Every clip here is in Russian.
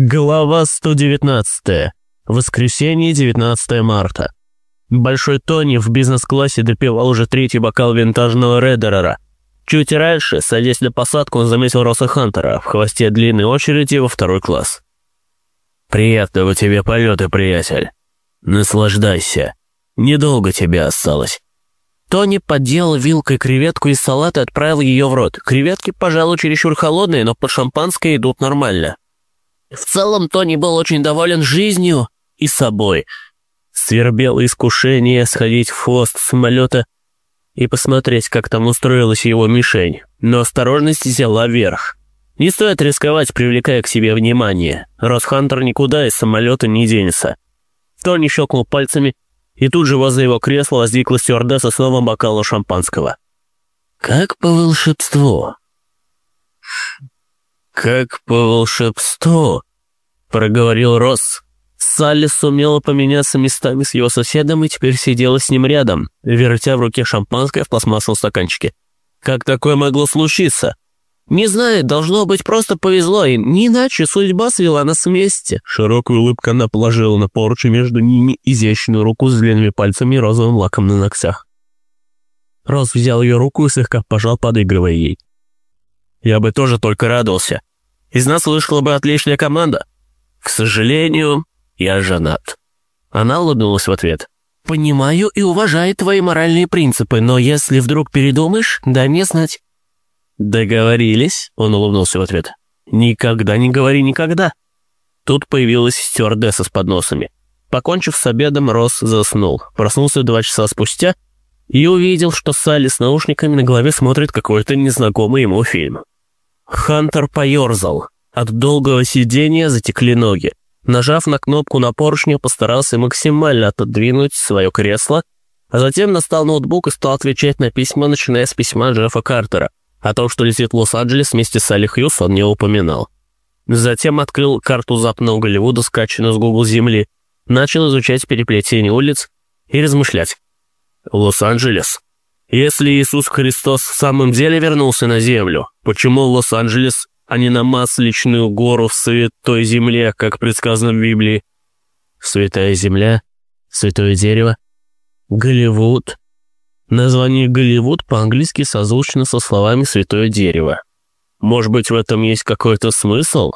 Глава 119. Воскресенье, 19 марта. Большой Тони в бизнес-классе допивал уже третий бокал винтажного Реддерера. Чуть раньше, садясь на посадку, он заметил Росса Хантера в хвосте длинной очереди во второй класс. «Приятного тебе полета, приятель. Наслаждайся. Недолго тебе осталось». Тони подделал вилкой креветку из салата и отправил ее в рот. Креветки, пожалуй, чересчур холодные, но под шампанское идут нормально. В целом Тони был очень доволен жизнью и собой. Свербело искушение сходить в хвост самолета и посмотреть, как там устроилась его мишень. Но осторожность взяла верх. Не стоит рисковать, привлекая к себе внимание. Росхантер никуда из самолета не денется. Тони щелкнул пальцами, и тут же возле его кресла возникла стюардесса с новым бокалом шампанского. «Как по волшебству!» «Как по волшебству!» — проговорил Росс. Салли сумела поменяться местами с его соседом и теперь сидела с ним рядом, вертя в руке шампанское в пластмассовом стаканчике. Как такое могло случиться? Не знаю, должно быть, просто повезло им, не иначе судьба свела нас вместе. Широкую улыбку она положила на поручень между ними изящную руку с длинными пальцами и розовым лаком на ногтях. Роз взял ее руку и слегка пожал, подыгрывая ей. «Я бы тоже только радовался. Из нас вышла бы отличная команда. К сожалению, я женат». Она улыбнулась в ответ. «Понимаю и уважаю твои моральные принципы, но если вдруг передумаешь, дай мне знать». «Договорились?» — он улыбнулся в ответ. «Никогда не говори никогда». Тут появилась стюардесса с подносами. Покончив с обедом, Росс заснул. Проснулся два часа спустя и увидел, что Салли с наушниками на голове смотрит какой-то незнакомый ему фильм. Хантер поерзал. От долгого сидения затекли ноги. Нажав на кнопку на поручне, постарался максимально отодвинуть свое кресло, а затем настал ноутбук и стал отвечать на письма, начиная с письма Джеффа Картера. О том, что летит в Лос-Анджелес вместе с Салли Хьюз, он не упоминал. Затем открыл карту западного Голливуда, скачанную с Google Земли, начал изучать переплетение улиц и размышлять. Лос-Анджелес. Если Иисус Христос в самом деле вернулся на землю, почему Лос-Анджелес, а не на Масличную гору в Святой Земле, как предсказано в Библии? Святая Земля, Святое Дерево, Голливуд. Название Голливуд по-английски созвучно со словами «Святое Дерево». Может быть, в этом есть какой-то смысл?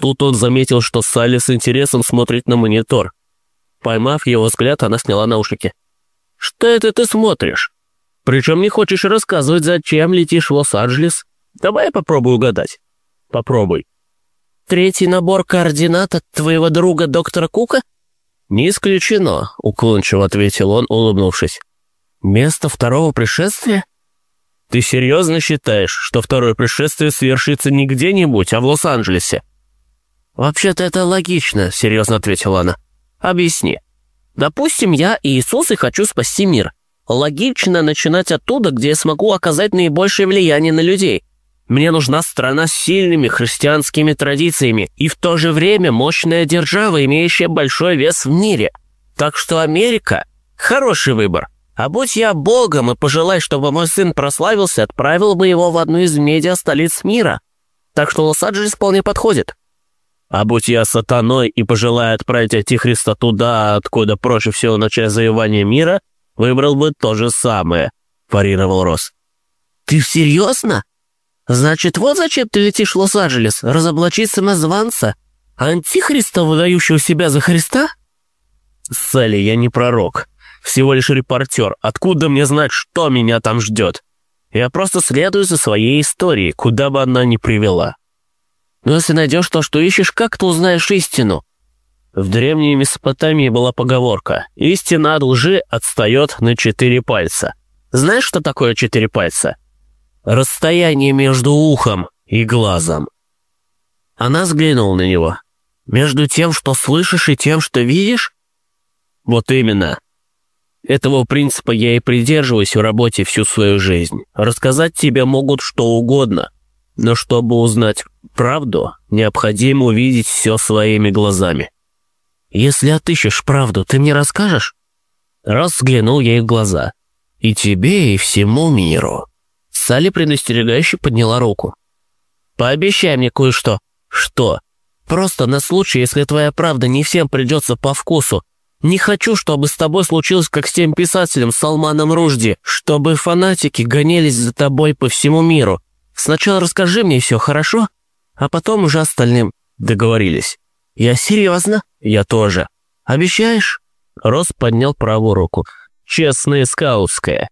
Тут он заметил, что Салли с интересом смотрит на монитор. Поймав его взгляд, она сняла наушники. «Что это ты смотришь?» Причем не хочешь рассказывать, зачем летишь в Лос-Анджелес? Давай я попробую угадать. Попробуй. Третий набор координат от твоего друга доктора Кука? Не исключено, уклончиво ответил он, улыбнувшись. Место второго пришествия? Ты серьезно считаешь, что второе пришествие свершится не где-нибудь, а в Лос-Анджелесе? Вообще-то это логично, серьезно ответила она. Объясни. Допустим, я Иисус и хочу спасти мир. Логично начинать оттуда, где я смогу оказать наибольшее влияние на людей. Мне нужна страна с сильными христианскими традициями и в то же время мощная держава, имеющая большой вес в мире. Так что Америка – хороший выбор. А будь я богом и пожелай, чтобы мой сын прославился, отправил бы его в одну из медиа столиц мира. Так что Лос-Анджелес вполне подходит. А будь я сатаной и пожелаю отправить Антихриста туда, откуда проще всего начать завоевание мира – Выбрал бы то же самое», – парировал Росс. «Ты серьезно? Значит, вот зачем ты летишь в Лос-Анджелес, разоблачить самозванца? Антихриста, выдающего себя за Христа?» «Салли, я не пророк. Всего лишь репортер. Откуда мне знать, что меня там ждет? Я просто следую за своей историей, куда бы она ни привела. Но если найдешь то, что ищешь, как ты узнаешь истину?» В древней Месопотамии была поговорка «Истина от лжи отстает на четыре пальца». Знаешь, что такое четыре пальца? Расстояние между ухом и глазом. Она взглянула на него. «Между тем, что слышишь, и тем, что видишь?» «Вот именно. Этого принципа я и придерживаюсь в работе всю свою жизнь. Рассказать тебе могут что угодно, но чтобы узнать правду, необходимо увидеть все своими глазами». «Если отыщешь правду, ты мне расскажешь?» Раз взглянул ей в глаза. «И тебе, и всему миру». Салли предостерегающе подняла руку. «Пообещай мне кое-что». «Что?» Просто на случай, если твоя правда не всем придется по вкусу. Не хочу, чтобы с тобой случилось, как с тем писателем Салманом Ружди, чтобы фанатики гонялись за тобой по всему миру. Сначала расскажи мне все, хорошо? А потом уже остальным договорились. Я серьезно? Я тоже. Обещаешь?» Рос поднял правую руку. «Честная скаутская».